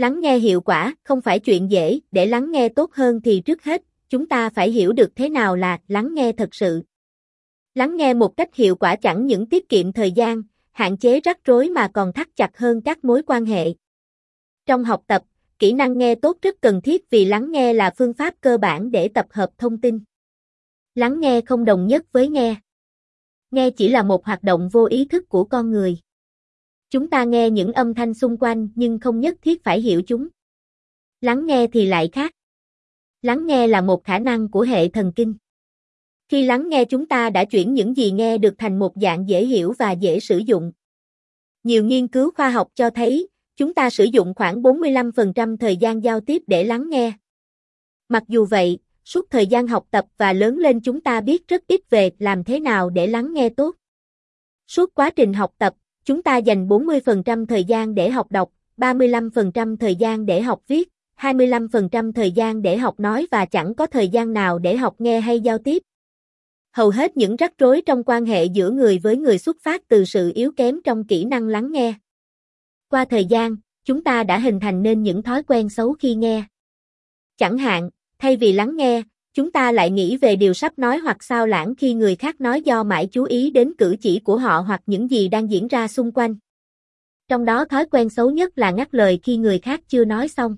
Lắng nghe hiệu quả không phải chuyện dễ, để lắng nghe tốt hơn thì trước hết, chúng ta phải hiểu được thế nào là lắng nghe thật sự. Lắng nghe một cách hiệu quả chẳng những tiết kiệm thời gian, hạn chế rắc rối mà còn thắt chặt hơn các mối quan hệ. Trong học tập, kỹ năng nghe tốt rất cần thiết vì lắng nghe là phương pháp cơ bản để tập hợp thông tin. Lắng nghe không đồng nhất với nghe. Nghe chỉ là một hoạt động vô ý thức của con người. Chúng ta nghe những âm thanh xung quanh nhưng không nhất thiết phải hiểu chúng. Lắng nghe thì lại khác. Lắng nghe là một khả năng của hệ thần kinh. Khi lắng nghe chúng ta đã chuyển những gì nghe được thành một dạng dễ hiểu và dễ sử dụng. Nhiều nghiên cứu khoa học cho thấy, chúng ta sử dụng khoảng 45% thời gian giao tiếp để lắng nghe. Mặc dù vậy, suốt thời gian học tập và lớn lên chúng ta biết rất ít về làm thế nào để lắng nghe tốt. Suốt quá trình học tập, chúng ta dành 40% thời gian để học đọc, 35% thời gian để học viết, 25% thời gian để học nói và chẳng có thời gian nào để học nghe hay giao tiếp. Hầu hết những rắc rối trong quan hệ giữa người với người xuất phát từ sự yếu kém trong kỹ năng lắng nghe. Qua thời gian, chúng ta đã hình thành nên những thói quen xấu khi nghe. Chẳng hạn, thay vì lắng nghe, chúng ta lại nghĩ về điều sắp nói hoặc sao lãng khi người khác nói do mãi chú ý đến cử chỉ của họ hoặc những gì đang diễn ra xung quanh. Trong đó thói quen xấu nhất là ngắt lời khi người khác chưa nói xong.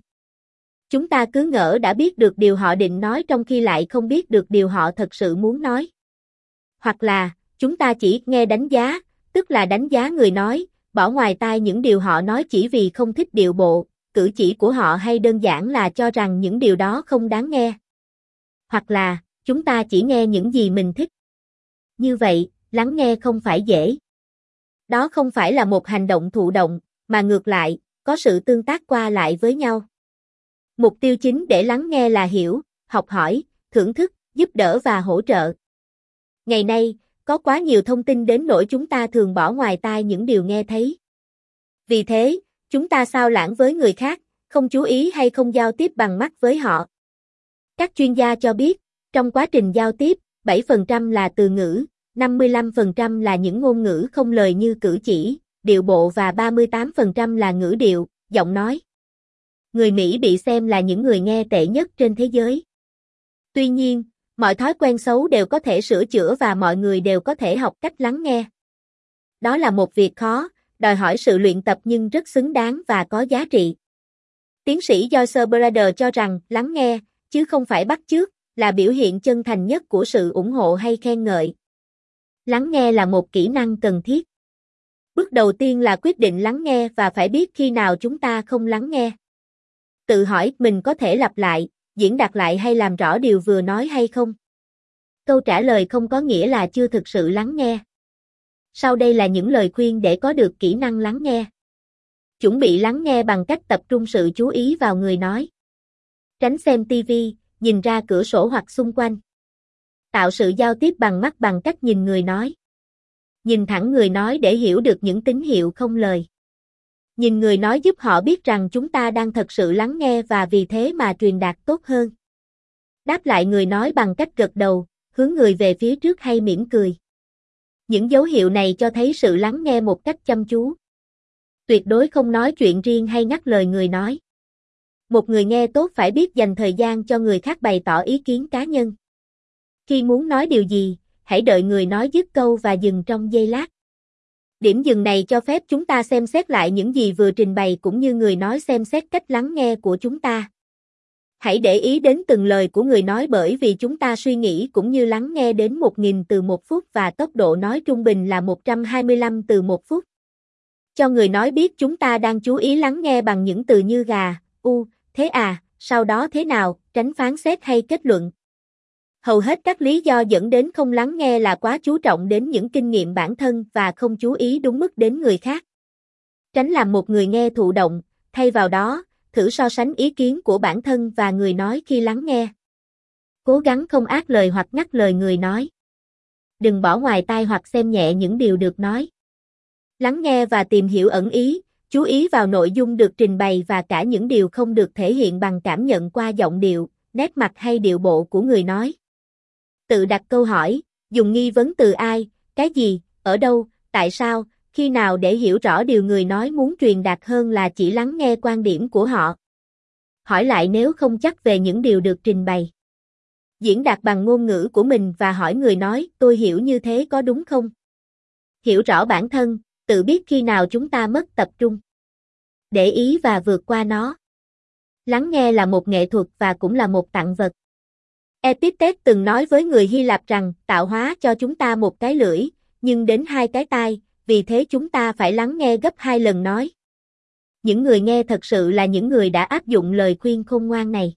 Chúng ta cứ ngỡ đã biết được điều họ định nói trong khi lại không biết được điều họ thật sự muốn nói. Hoặc là, chúng ta chỉ nghe đánh giá, tức là đánh giá người nói, bỏ ngoài tai những điều họ nói chỉ vì không thích điệu bộ, cử chỉ của họ hay đơn giản là cho rằng những điều đó không đáng nghe. Hoặc là, chúng ta chỉ nghe những gì mình thích. Như vậy, lắng nghe không phải dễ. Đó không phải là một hành động thụ động, mà ngược lại, có sự tương tác qua lại với nhau. Mục tiêu chính để lắng nghe là hiểu, học hỏi, thưởng thức, giúp đỡ và hỗ trợ. Ngày nay, có quá nhiều thông tin đến nỗi chúng ta thường bỏ ngoài tai những điều nghe thấy. Vì thế, chúng ta sao lãng với người khác, không chú ý hay không giao tiếp bằng mắt với họ. Các chuyên gia cho biết, trong quá trình giao tiếp, 7% là từ ngữ, 55% là những ngôn ngữ không lời như cử chỉ, điệu bộ và 38% là ngữ điệu, giọng nói. Người Mỹ bị xem là những người nghe tệ nhất trên thế giới. Tuy nhiên, mọi thói quen xấu đều có thể sửa chữa và mọi người đều có thể học cách lắng nghe. Đó là một việc khó, đòi hỏi sự luyện tập nhưng rất xứng đáng và có giá trị. Tiến sĩ Joyce Brader cho rằng lắng nghe, chứ không phải bắt chước, là biểu hiện chân thành nhất của sự ủng hộ hay khen ngợi. Lắng nghe là một kỹ năng cần thiết. Bước đầu tiên là quyết định lắng nghe và phải biết khi nào chúng ta không lắng nghe. Tự hỏi mình có thể lặp lại, diễn đạt lại hay làm rõ điều vừa nói hay không? Câu trả lời không có nghĩa là chưa thực sự lắng nghe. Sau đây là những lời khuyên để có được kỹ năng lắng nghe. Chuẩn bị lắng nghe bằng cách tập trung sự chú ý vào người nói. Tránh xem tivi, nhìn ra cửa sổ hoặc xung quanh. Tạo sự giao tiếp bằng mắt bằng cách nhìn người nói. Nhìn thẳng người nói để hiểu được những tín hiệu không lời. Nhìn người nói giúp họ biết rằng chúng ta đang thật sự lắng nghe và vì thế mà truyền đạt tốt hơn. Đáp lại người nói bằng cách gật đầu, hướng người về phía trước hay mỉm cười. Những dấu hiệu này cho thấy sự lắng nghe một cách chăm chú. Tuyệt đối không nói chuyện riêng hay ngắt lời người nói. Một người nghe tốt phải biết dành thời gian cho người khác bày tỏ ý kiến cá nhân. Khi muốn nói điều gì, hãy đợi người nói dứt câu và dừng trong giây lát. Điểm dừng này cho phép chúng ta xem xét lại những gì vừa trình bày cũng như người nói xem xét cách lắng nghe của chúng ta. Hãy để ý đến từng lời của người nói bởi vì chúng ta suy nghĩ cũng như lắng nghe đến 1.000 từ một phút và tốc độ nói trung bình là 125 từ một phút. Cho người nói biết chúng ta đang chú ý lắng nghe bằng những từ như gà, u, thế à, sau đó thế nào, tránh phán xét hay kết luận. Hầu hết các lý do dẫn đến không lắng nghe là quá chú trọng đến những kinh nghiệm bản thân và không chú ý đúng mức đến người khác. Tránh làm một người nghe thụ động, thay vào đó, thử so sánh ý kiến của bản thân và người nói khi lắng nghe. Cố gắng không ác lời hoặc ngắt lời người nói. Đừng bỏ ngoài tai hoặc xem nhẹ những điều được nói. Lắng nghe và tìm hiểu ẩn ý, chú ý vào nội dung được trình bày và cả những điều không được thể hiện bằng cảm nhận qua giọng điệu, nét mặt hay điệu bộ của người nói. Tự đặt câu hỏi, dùng nghi vấn từ ai, cái gì, ở đâu, tại sao, khi nào để hiểu rõ điều người nói muốn truyền đạt hơn là chỉ lắng nghe quan điểm của họ. Hỏi lại nếu không chắc về những điều được trình bày. Diễn đạt bằng ngôn ngữ của mình và hỏi người nói, tôi hiểu như thế có đúng không? Hiểu rõ bản thân, tự biết khi nào chúng ta mất tập trung. Để ý và vượt qua nó. Lắng nghe là một nghệ thuật và cũng là một tặng vật. Epictet từng nói với người Hy Lạp rằng tạo hóa cho chúng ta một cái lưỡi, nhưng đến hai cái tai, vì thế chúng ta phải lắng nghe gấp hai lần nói. Những người nghe thật sự là những người đã áp dụng lời khuyên khôn ngoan này.